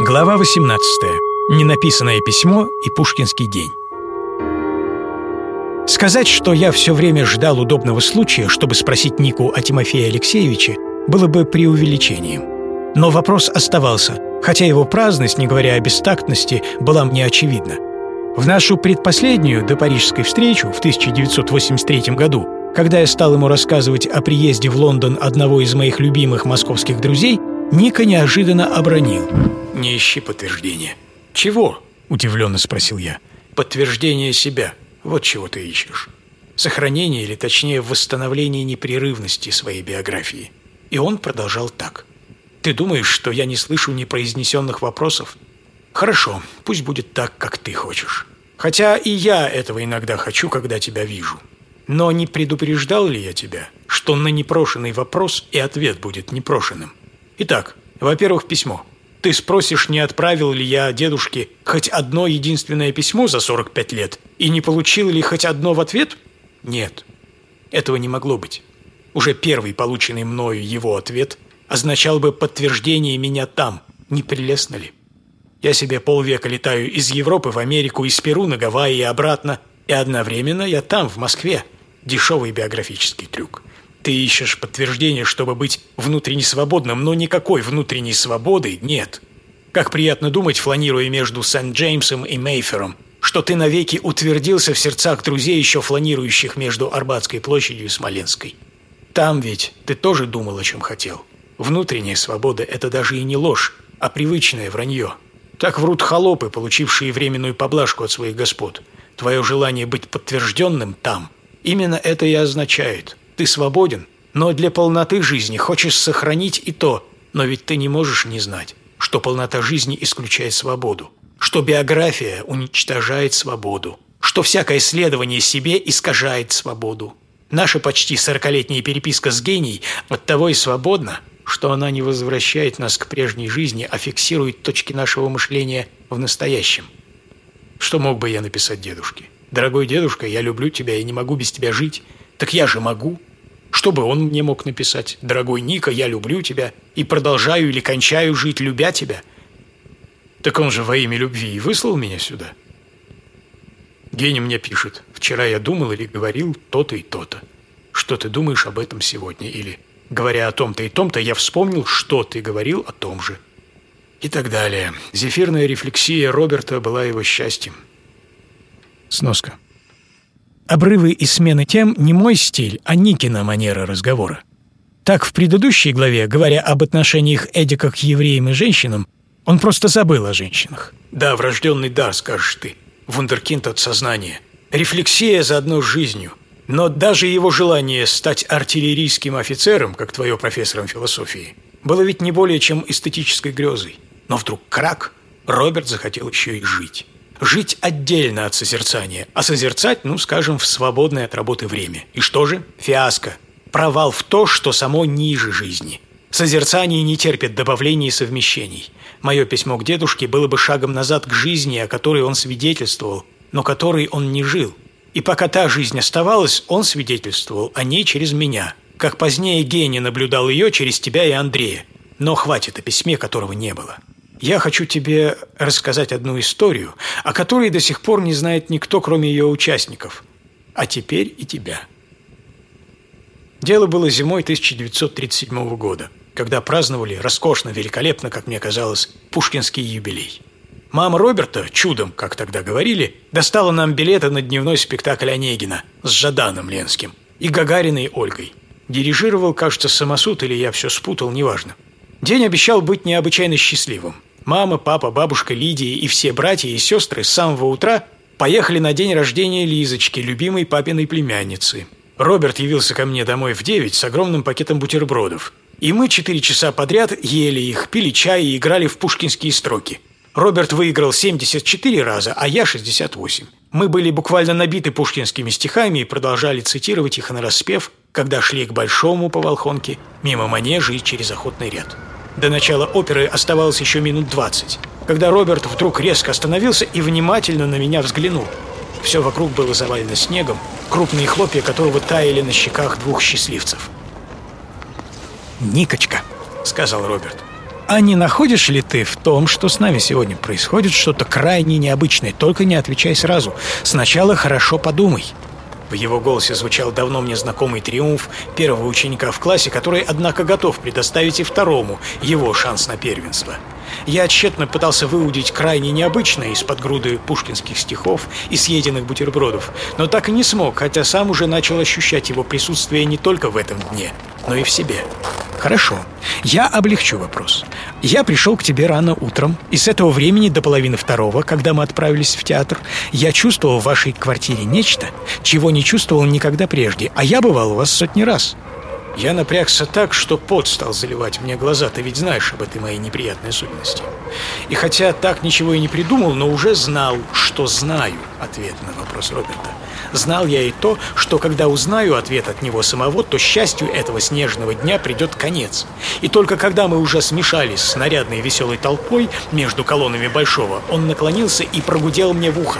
Глава 18. Ненаписанное письмо и Пушкинский день. Сказать, что я все время ждал удобного случая, чтобы спросить Нику о Тимофее Алексеевиче, было бы преувеличением. Но вопрос оставался, хотя его праздность, не говоря о бестактности, была мне очевидна. В нашу предпоследнюю до парижской встречу в 1983 году, когда я стал ему рассказывать о приезде в Лондон одного из моих любимых московских друзей, Ника неожиданно обронил. «Не ищи подтверждения». «Чего?» – удивленно спросил я. «Подтверждение себя. Вот чего ты ищешь. Сохранение, или точнее восстановление непрерывности своей биографии». И он продолжал так. «Ты думаешь, что я не слышу непроизнесенных вопросов? Хорошо, пусть будет так, как ты хочешь. Хотя и я этого иногда хочу, когда тебя вижу. Но не предупреждал ли я тебя, что на непрошенный вопрос и ответ будет непрошенным? Итак, во-первых, письмо. Ты спросишь, не отправил ли я дедушке хоть одно единственное письмо за 45 лет и не получил ли хоть одно в ответ? Нет. Этого не могло быть. Уже первый полученный мною его ответ означал бы подтверждение меня там. Не прелестно ли? Я себе полвека летаю из Европы в Америку, из Перу на Гавайи и обратно, и одновременно я там, в Москве. Дешевый биографический трюк. Ты ищешь подтверждение, чтобы быть внутренне свободным, но никакой внутренней свободы нет. Как приятно думать, фланируя между Сент-Джеймсом и Мейфером, что ты навеки утвердился в сердцах друзей, еще фланирующих между Арбатской площадью и Смоленской. Там ведь ты тоже думал, о чем хотел. Внутренняя свобода – это даже и не ложь, а привычное вранье – так врут холопы, получившие временную поблажку от своих господ. Твое желание быть подтвержденным там. Именно это и означает. Ты свободен, но для полноты жизни хочешь сохранить и то, но ведь ты не можешь не знать, что полнота жизни исключает свободу, что биография уничтожает свободу, что всякое исследование себе искажает свободу. Наша почти сорокалетняя переписка с генией от того и свободна, что она не возвращает нас к прежней жизни, а фиксирует точки нашего мышления в настоящем. Что мог бы я написать дедушке? «Дорогой дедушка, я люблю тебя и не могу без тебя жить». Так я же могу. Что бы он мне мог написать? «Дорогой Ника, я люблю тебя и продолжаю или кончаю жить, любя тебя». Так он же во имя любви и выслал меня сюда. Гений мне пишет. «Вчера я думал или говорил то-то и то-то. Что ты думаешь об этом сегодня?» Или Говоря о том-то и том-то, я вспомнил, что ты говорил о том же. И так далее. Зефирная рефлексия Роберта была его счастьем. Сноска. Обрывы и смены тем не мой стиль, а Никина манера разговора. Так, в предыдущей главе, говоря об отношениях Эдика к евреям и женщинам, он просто забыл о женщинах. Да, врожденный дар, скажешь ты. Вундеркинд от сознания. Рефлексия заодно с жизнью. Но даже его желание стать артиллерийским офицером, как твое профессором философии, было ведь не более чем эстетической грезой. Но вдруг крак, Роберт захотел еще и жить. Жить отдельно от созерцания, а созерцать, ну, скажем, в свободное от работы время. И что же? Фиаско. Провал в то, что само ниже жизни. Созерцание не терпит добавлений и совмещений. Мое письмо к дедушке было бы шагом назад к жизни, о которой он свидетельствовал, но которой он не жил – и пока та жизнь оставалась, он свидетельствовал о ней через меня, как позднее гений наблюдал ее через тебя и Андрея. Но хватит о письме, которого не было. Я хочу тебе рассказать одну историю, о которой до сих пор не знает никто, кроме ее участников. А теперь и тебя. Дело было зимой 1937 года, когда праздновали роскошно, великолепно, как мне казалось, пушкинский юбилей. Мама Роберта, чудом, как тогда говорили, достала нам билеты на дневной спектакль Онегина с Жаданом Ленским и Гагариной Ольгой. Дирижировал, кажется, самосуд или я все спутал, неважно. День обещал быть необычайно счастливым. Мама, папа, бабушка Лидия и все братья и сестры с самого утра поехали на день рождения Лизочки, любимой папиной племянницы. Роберт явился ко мне домой в девять с огромным пакетом бутербродов. И мы четыре часа подряд ели их, пили чай и играли в пушкинские строки – Роберт выиграл 74 раза, а я 68. Мы были буквально набиты пушкинскими стихами и продолжали цитировать их на распев, когда шли к Большому по Волхонке, мимо манежа и через охотный ряд. До начала оперы оставалось еще минут 20, когда Роберт вдруг резко остановился и внимательно на меня взглянул. Все вокруг было завалено снегом, крупные хлопья которого таяли на щеках двух счастливцев. «Никочка», — сказал Роберт, А не находишь ли ты в том, что с нами сегодня происходит что-то крайне необычное? Только не отвечай сразу. Сначала хорошо подумай. В его голосе звучал давно мне знакомый триумф первого ученика в классе, который, однако, готов предоставить и второму его шанс на первенство. Я тщетно пытался выудить крайне необычное из-под груды пушкинских стихов и съеденных бутербродов, но так и не смог, хотя сам уже начал ощущать его присутствие не только в этом дне, но и в себе. Хорошо, я облегчу вопрос. Я пришел к тебе рано утром, и с этого времени до половины второго, когда мы отправились в театр, я чувствовал в вашей квартире нечто, чего не чувствовал никогда прежде, а я бывал у вас сотни раз. Я напрягся так, что пот стал заливать мне глаза. Ты ведь знаешь об этой моей неприятной особенности. И хотя так ничего и не придумал, но уже знал, что знаю ответ на вопрос Роберта. Знал я и то, что когда узнаю ответ от него самого, то счастью этого снежного дня придет конец. И только когда мы уже смешались с нарядной веселой толпой между колоннами Большого, он наклонился и прогудел мне в ухо.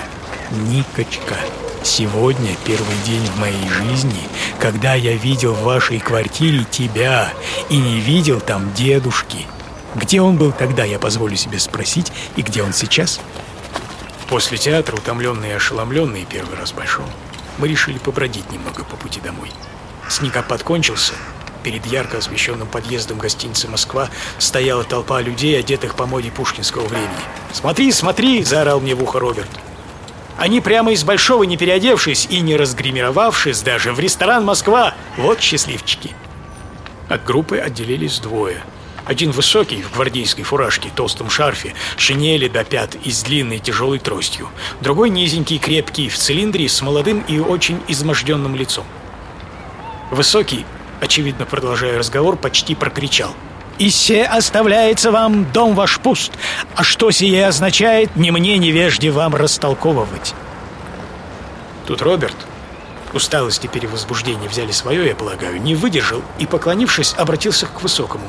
«Никочка». Сегодня первый день в моей жизни, когда я видел в вашей квартире тебя и не видел там дедушки. Где он был тогда, я позволю себе спросить, и где он сейчас? После театра, утомленные и ошеломленные первый раз большом, мы решили побродить немного по пути домой. Снегопад кончился. Перед ярко освещенным подъездом гостиницы «Москва» стояла толпа людей, одетых по моде пушкинского времени. «Смотри, смотри!» – заорал мне в ухо Роберт. Они прямо из Большого, не переодевшись и не разгримировавшись даже, в ресторан «Москва». Вот счастливчики. От группы отделились двое. Один высокий, в гвардейской фуражке, толстом шарфе, шинели до пят и с длинной тяжелой тростью. Другой низенький, крепкий, в цилиндре, с молодым и очень изможденным лицом. Высокий, очевидно продолжая разговор, почти прокричал – и се оставляется вам дом ваш пуст. А что сие означает, не мне невежде вам растолковывать. Тут Роберт, усталость и перевозбуждение взяли свое, я полагаю, не выдержал и, поклонившись, обратился к Высокому.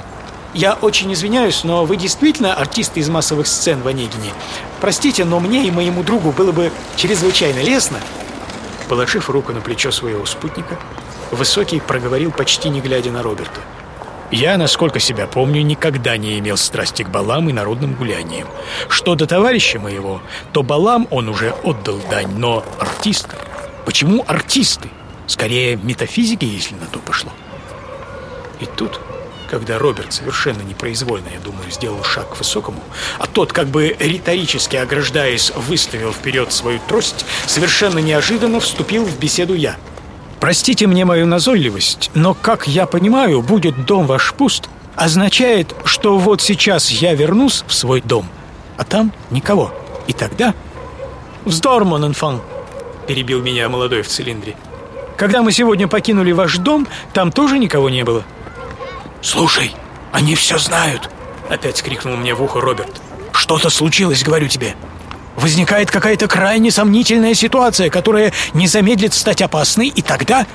«Я очень извиняюсь, но вы действительно артист из массовых сцен в Онегине. Простите, но мне и моему другу было бы чрезвычайно лестно». Положив руку на плечо своего спутника, Высокий проговорил, почти не глядя на Роберта – я, насколько себя помню, никогда не имел страсти к балам и народным гуляниям. Что до товарища моего, то балам он уже отдал дань, но артисты. Почему артисты? Скорее, метафизики, если на то пошло. И тут, когда Роберт совершенно непроизвольно, я думаю, сделал шаг к высокому, а тот, как бы риторически ограждаясь, выставил вперед свою трость, совершенно неожиданно вступил в беседу я – Простите мне мою назойливость, но, как я понимаю, будет дом ваш пуст, означает, что вот сейчас я вернусь в свой дом, а там никого. И тогда... «Вздор, Моненфан!» – перебил меня молодой в цилиндре. «Когда мы сегодня покинули ваш дом, там тоже никого не было». «Слушай, они все знают!» – опять крикнул мне в ухо Роберт. «Что-то случилось, говорю тебе!» Возникает какая-то крайне сомнительная ситуация, которая не замедлит стать опасной, и тогда...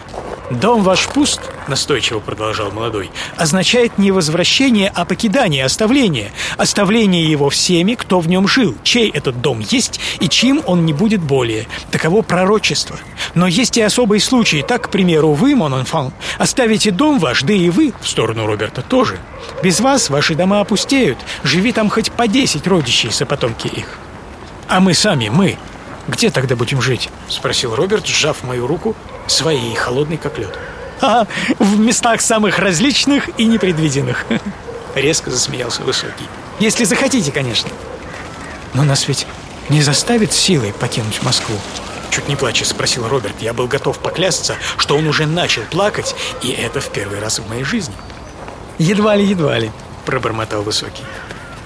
«Дом ваш пуст», — настойчиво продолжал молодой, «означает не возвращение, а покидание, оставление. Оставление его всеми, кто в нем жил, чей этот дом есть и чьим он не будет более. Таково пророчество. Но есть и особые случаи. Так, к примеру, вы, Мононфан, оставите дом ваш, да и вы, в сторону Роберта, тоже. Без вас ваши дома опустеют. Живи там хоть по десять родичей, сопотомки их». «А мы сами, мы, где тогда будем жить?» — спросил Роберт, сжав мою руку, своей холодной как лед. «А, в местах самых различных и непредвиденных!» Резко засмеялся Высокий. «Если захотите, конечно!» «Но нас ведь не заставит силой покинуть Москву?» Чуть не плача спросил Роберт. Я был готов поклясться, что он уже начал плакать, и это в первый раз в моей жизни. «Едва ли, едва ли», — пробормотал Высокий.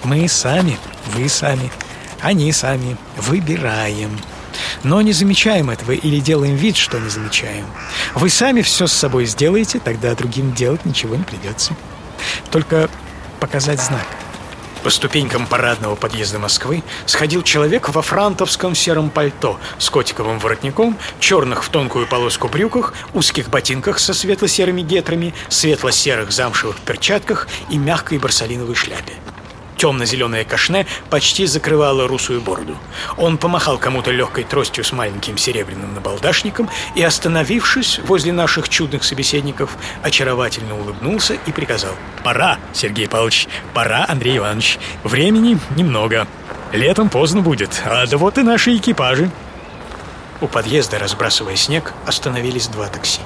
«Мы сами, вы сами, они сами выбираем. Но не замечаем этого или делаем вид, что не замечаем. Вы сами все с собой сделаете, тогда другим делать ничего не придется. Только показать знак. По ступенькам парадного подъезда Москвы сходил человек во франтовском сером пальто с котиковым воротником, черных в тонкую полоску брюках, узких ботинках со светло-серыми гетрами, светло-серых замшевых перчатках и мягкой барсалиновой шляпе. Темно-зеленое кашне почти закрывало русую бороду. Он помахал кому-то легкой тростью с маленьким серебряным набалдашником и, остановившись возле наших чудных собеседников, очаровательно улыбнулся и приказал «Пора, Сергей Павлович, пора, Андрей Иванович. Времени немного. Летом поздно будет, а да вот и наши экипажи». У подъезда, разбрасывая снег, остановились два такси.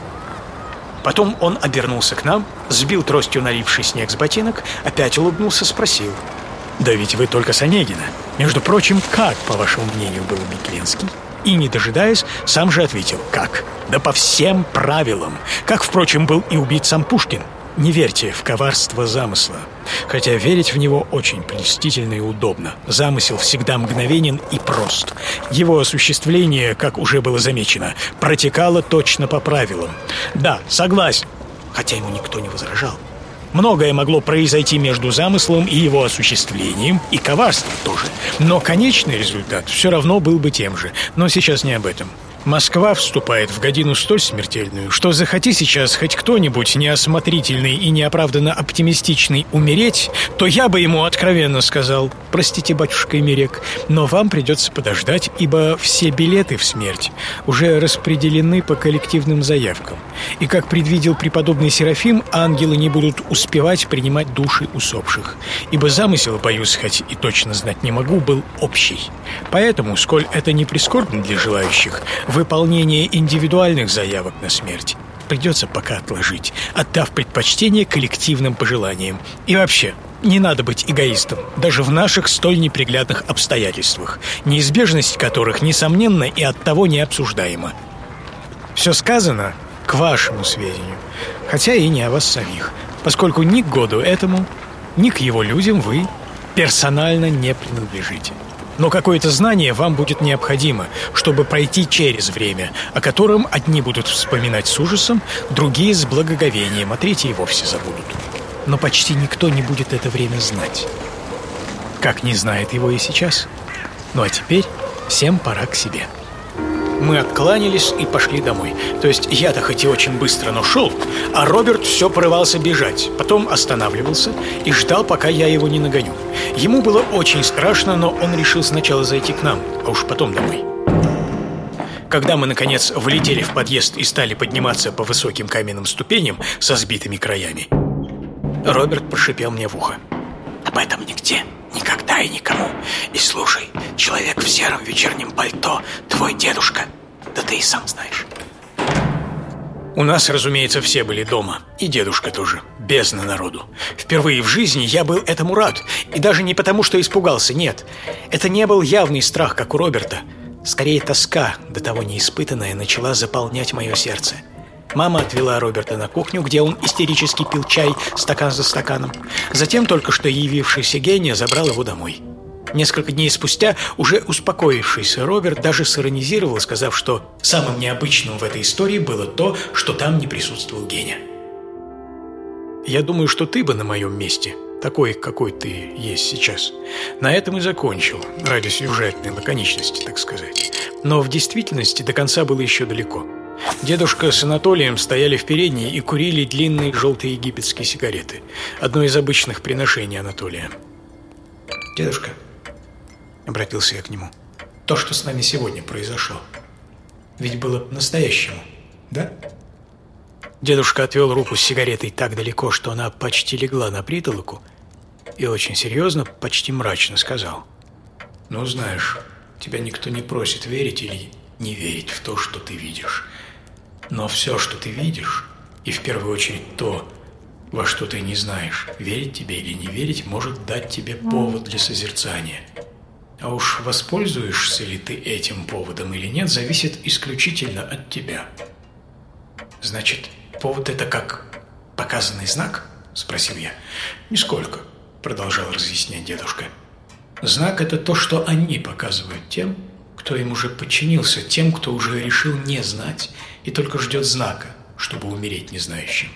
Потом он обернулся к нам, сбил тростью наливший снег с ботинок, опять улыбнулся, спросил. «Да ведь вы только с Онегина. Между прочим, как, по вашему мнению, был Беклинский?» И, не дожидаясь, сам же ответил «Как? Да по всем правилам. Как, впрочем, был и убит сам Пушкин. Не верьте в коварство замысла. Хотя верить в него очень прелестительно и удобно. Замысел всегда мгновенен и прост. Его осуществление, как уже было замечено, протекало точно по правилам. Да, согласен. Хотя ему никто не возражал. Многое могло произойти между замыслом и его осуществлением, и коварством тоже. Но конечный результат все равно был бы тем же. Но сейчас не об этом. Москва вступает в годину столь смертельную, что захоти сейчас хоть кто-нибудь неосмотрительный и неоправданно оптимистичный умереть, то я бы ему откровенно сказал «Простите, батюшка Эмерек, но вам придется подождать, ибо все билеты в смерть уже распределены по коллективным заявкам. И, как предвидел преподобный Серафим, ангелы не будут успевать принимать души усопших, ибо замысел, боюсь, хоть и точно знать не могу, был общий. Поэтому, сколь это не прискорбно для желающих, Выполнение индивидуальных заявок на смерть придется пока отложить, отдав предпочтение коллективным пожеланиям. И вообще, не надо быть эгоистом, даже в наших столь неприглядных обстоятельствах, неизбежность которых, несомненно, и от того не обсуждаема. Все сказано к вашему сведению, хотя и не о вас самих, поскольку ни к году этому, ни к его людям вы персонально не принадлежите. Но какое-то знание вам будет необходимо, чтобы пройти через время, о котором одни будут вспоминать с ужасом, другие с благоговением, а третьи и вовсе забудут. Но почти никто не будет это время знать. Как не знает его и сейчас. Ну а теперь всем пора к себе. Мы откланялись и пошли домой. То есть я-то хоть и очень быстро, но шел, а Роберт все порывался бежать. Потом останавливался и ждал, пока я его не нагоню. Ему было очень страшно, но он решил сначала зайти к нам, а уж потом домой. Когда мы, наконец, влетели в подъезд и стали подниматься по высоким каменным ступеням со сбитыми краями, Роберт прошипел мне в ухо. «Об этом нигде, никогда и никому. И слушай, человек в сером вечернем пальто, твой дедушка, да ты и сам знаешь». У нас, разумеется, все были дома. И дедушка тоже. Бездна народу. Впервые в жизни я был этому рад. И даже не потому, что испугался, нет. Это не был явный страх, как у Роберта. Скорее, тоска, до того неиспытанная, начала заполнять мое сердце. Мама отвела Роберта на кухню, где он истерически пил чай стакан за стаканом. Затем только что явившийся гений забрал его домой. Несколько дней спустя уже успокоившийся Роберт даже сиронизировал, сказав, что самым необычным в этой истории было то, что там не присутствовал Геня. «Я думаю, что ты бы на моем месте, такой, какой ты есть сейчас, на этом и закончил, ради сюжетной лаконичности, так сказать. Но в действительности до конца было еще далеко». Дедушка с Анатолием стояли в передней и курили длинные желтые египетские сигареты. Одно из обычных приношений Анатолия. «Дедушка», — обратился я к нему, — «то, что с нами сегодня произошло, ведь было настоящему, да?» Дедушка отвел руку с сигаретой так далеко, что она почти легла на притолоку, и очень серьезно, почти мрачно сказал. «Ну, знаешь, тебя никто не просит верить или не верить в то, что ты видишь. Но все, что ты видишь, и в первую очередь то, во что ты не знаешь, верить тебе или не верить, может дать тебе повод для созерцания. А уж воспользуешься ли ты этим поводом или нет, зависит исключительно от тебя. Значит, повод это как показанный знак? Спросил я. Нисколько, продолжал разъяснять дедушка. Знак это то, что они показывают тем, кто им уже подчинился, тем, кто уже решил не знать и только ждет знака, чтобы умереть незнающим.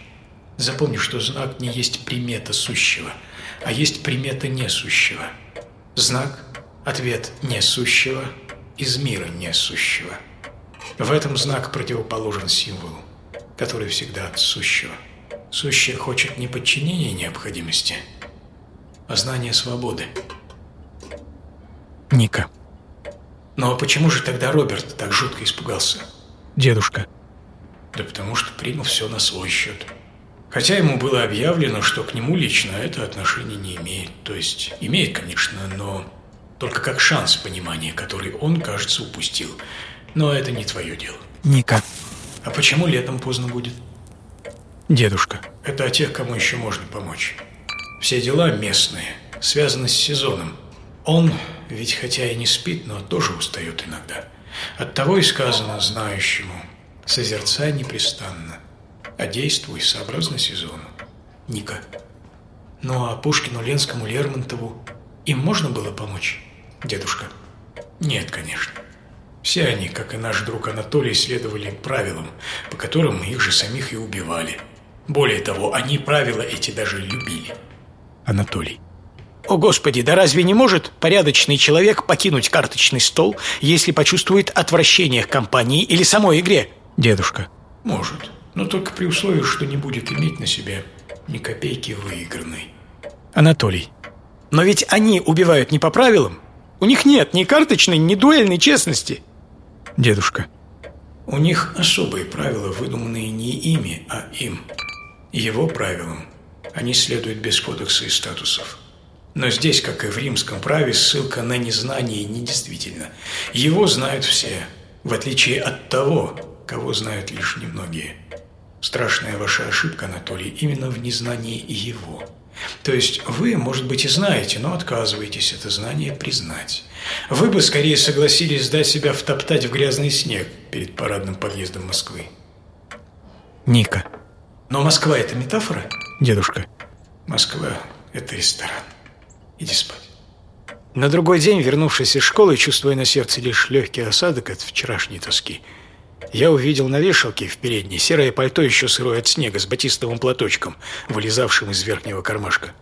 Запомни, что знак не есть примета сущего, а есть примета несущего. Знак – ответ несущего из мира несущего. В этом знак противоположен символу, который всегда от сущего. Сущее хочет не подчинения необходимости, а знание свободы. Ника. Ну а почему же тогда Роберт так жутко испугался? Дедушка. Да потому что принял все на свой счет. Хотя ему было объявлено, что к нему лично это отношение не имеет. То есть имеет, конечно, но только как шанс понимания, который он, кажется, упустил. Но это не твое дело. Ника. А почему летом поздно будет? Дедушка. Это о тех, кому еще можно помочь. Все дела местные, связаны с сезоном. Он ведь хотя и не спит, но тоже устает иногда. Оттого и сказано знающему «Созерцай непрестанно, а действуй сообразно сезону». Ника. Ну а Пушкину, Ленскому, Лермонтову им можно было помочь? Дедушка. Нет, конечно. Все они, как и наш друг Анатолий, следовали правилам, по которым их же самих и убивали. Более того, они правила эти даже любили. Анатолий. О, Господи, да разве не может порядочный человек покинуть карточный стол, если почувствует отвращение к компании или самой игре? Дедушка. Может, но только при условии, что не будет иметь на себе ни копейки выигранной. Анатолий. Но ведь они убивают не по правилам. У них нет ни карточной, ни дуэльной честности. Дедушка. У них особые правила, выдуманные не ими, а им. Его правилам они следуют без кодекса и статусов. Но здесь, как и в римском праве, ссылка на незнание недействительна. Его знают все, в отличие от того, кого знают лишь немногие. Страшная ваша ошибка, Анатолий, именно в незнании его. То есть вы, может быть, и знаете, но отказываетесь это знание признать. Вы бы скорее согласились дать себя втоптать в грязный снег перед парадным подъездом Москвы. Ника. Но Москва – это метафора? Дедушка. Москва – это ресторан. Иди спать. На другой день, вернувшись из школы, чувствуя на сердце лишь легкий осадок от вчерашней тоски, я увидел на вешалке в передней серое пальто еще сырое от снега с батистовым платочком, вылезавшим из верхнего кармашка.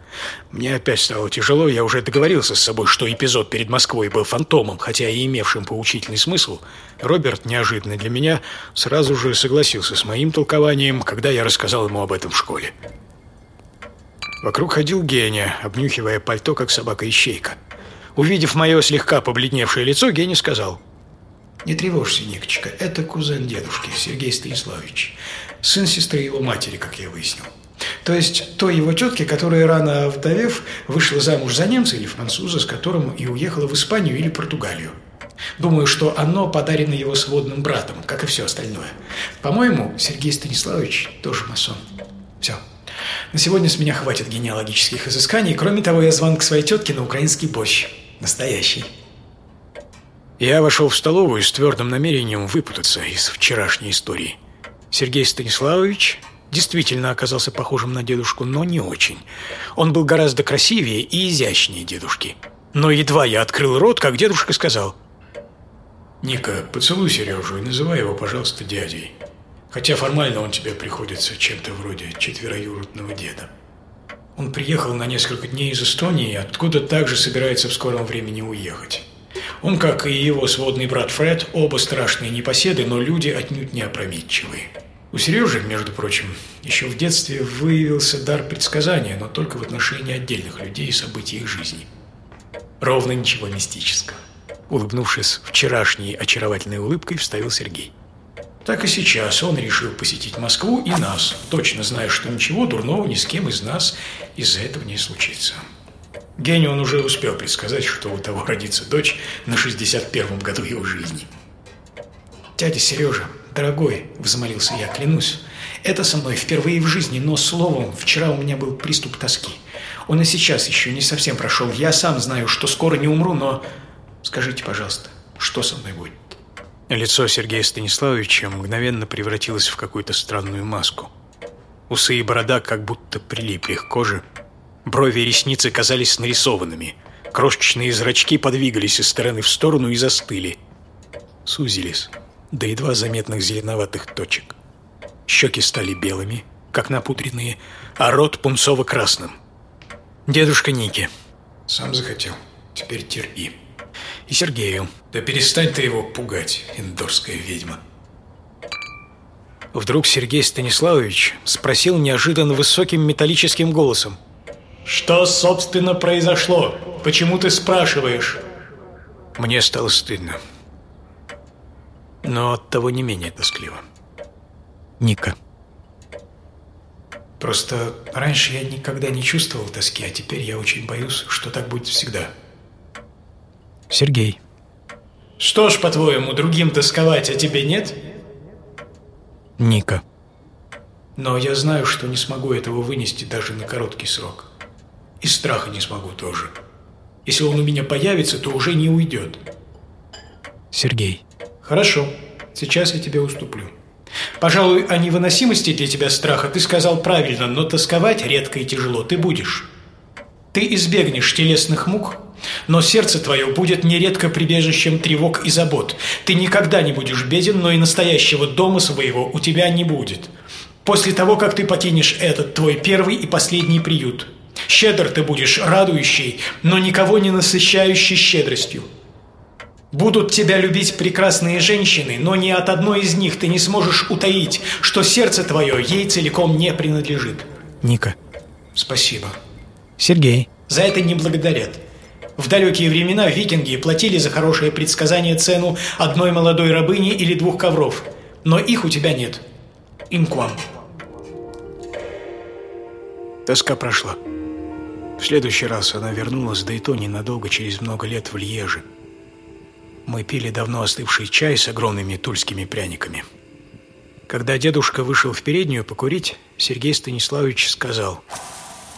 Мне опять стало тяжело, я уже договорился с собой, что эпизод перед Москвой был фантомом, хотя и имевшим поучительный смысл. Роберт, неожиданно для меня, сразу же согласился с моим толкованием, когда я рассказал ему об этом в школе. Вокруг ходил Геня, обнюхивая пальто, как собака-ищейка. Увидев мое слегка побледневшее лицо, Геня сказал – не тревожься, Никочка, это кузен дедушки, Сергей Станиславович. Сын сестры его матери, как я выяснил. То есть той его тетки, которая рано вдовев, вышла замуж за немца или француза, с которым и уехала в Испанию или Португалию. Думаю, что оно подарено его сводным братом, как и все остальное. По-моему, Сергей Станиславович тоже масон. Все. На сегодня с меня хватит генеалогических изысканий. Кроме того, я звон к своей тетке на украинский борщ. Настоящий. Я вошел в столовую с твердым намерением выпутаться из вчерашней истории. Сергей Станиславович действительно оказался похожим на дедушку, но не очень. Он был гораздо красивее и изящнее дедушки. Но едва я открыл рот, как дедушка сказал. «Ника, поцелуй Сережу и называй его, пожалуйста, дядей. Хотя формально он тебе приходится чем-то вроде четвероюродного деда. Он приехал на несколько дней из Эстонии, откуда также собирается в скором времени уехать». Он, как и его сводный брат Фред, оба страшные непоседы, но люди отнюдь не опрометчивые. У Сережи, между прочим, еще в детстве выявился дар предсказания, но только в отношении отдельных людей и событий их жизни. Ровно ничего мистического. Улыбнувшись вчерашней очаровательной улыбкой, вставил Сергей. Так и сейчас он решил посетить Москву и нас, точно зная, что ничего дурного ни с кем из нас из-за этого не случится. Гений он уже успел предсказать, что у того родится дочь на 61-м году его жизни. «Дядя Сережа, дорогой», – взмолился я, клянусь, – «это со мной впервые в жизни, но словом, вчера у меня был приступ тоски. Он и сейчас еще не совсем прошел. Я сам знаю, что скоро не умру, но скажите, пожалуйста, что со мной будет?» Лицо Сергея Станиславовича мгновенно превратилось в какую-то странную маску. Усы и борода как будто прилипли к коже – Брови и ресницы казались нарисованными. Крошечные зрачки подвигались из стороны в сторону и застыли. Сузились до едва заметных зеленоватых точек. Щеки стали белыми, как напудренные, а рот пунцово-красным. Дедушка Ники. Сам захотел. Теперь терпи. И Сергею. Да перестань ты его пугать, индорская ведьма. Вдруг Сергей Станиславович спросил неожиданно высоким металлическим голосом. Что, собственно, произошло? Почему ты спрашиваешь? Мне стало стыдно. Но от того не менее тоскливо. Ника. Просто раньше я никогда не чувствовал тоски, а теперь я очень боюсь, что так будет всегда. Сергей. Что ж, по-твоему, другим тосковать, а тебе нет? Ника. Но я знаю, что не смогу этого вынести даже на короткий срок. И страха не смогу тоже. Если он у меня появится, то уже не уйдет. Сергей. Хорошо, сейчас я тебе уступлю. Пожалуй, о невыносимости для тебя страха ты сказал правильно, но тосковать редко и тяжело ты будешь. Ты избегнешь телесных мук, но сердце твое будет нередко прибежищем тревог и забот. Ты никогда не будешь беден, но и настоящего дома своего у тебя не будет. После того, как ты покинешь этот твой первый и последний приют. Щедр ты будешь, радующий, но никого не насыщающий щедростью. Будут тебя любить прекрасные женщины, но ни от одной из них ты не сможешь утаить, что сердце твое ей целиком не принадлежит. Ника. Спасибо. Сергей. За это не благодарят. В далекие времена викинги платили за хорошее предсказание цену одной молодой рабыни или двух ковров. Но их у тебя нет. Инквам. Тоска прошла. В следующий раз она вернулась да и то ненадолго через много лет в Льеже. Мы пили давно остывший чай с огромными тульскими пряниками. Когда дедушка вышел в переднюю покурить, Сергей Станиславович сказал,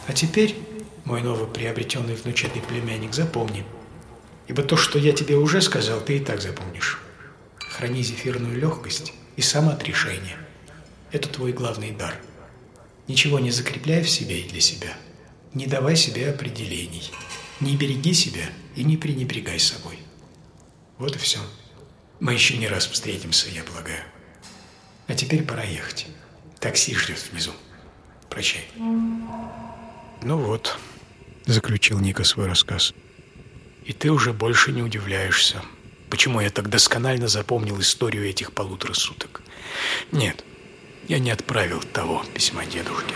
«А теперь, мой новоприобретенный внучатый племянник, запомни, ибо то, что я тебе уже сказал, ты и так запомнишь. Храни зефирную легкость и самоотрешение. Это твой главный дар. Ничего не закрепляй в себе и для себя. Не давай себе определений. Не береги себя и не пренебрегай собой. Вот и все. Мы еще не раз встретимся, я полагаю. А теперь пора ехать. Такси ждет внизу. Прощай. Ну вот, заключил Ника свой рассказ. И ты уже больше не удивляешься, почему я так досконально запомнил историю этих полутора суток. Нет, я не отправил того письма дедушке.